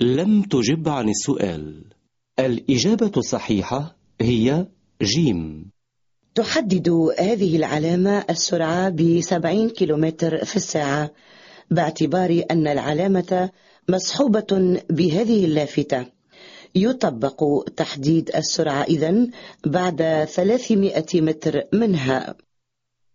لم تجب عن السؤال. الإجابة الصحيحة هي جيم. تحدد هذه العلامة السرعة بسبعين كيلومتر في الساعة باعتبار أن العلامة مصحوبة بهذه اللافتة. يطبق تحديد السرعة إذن بعد 300 متر منها.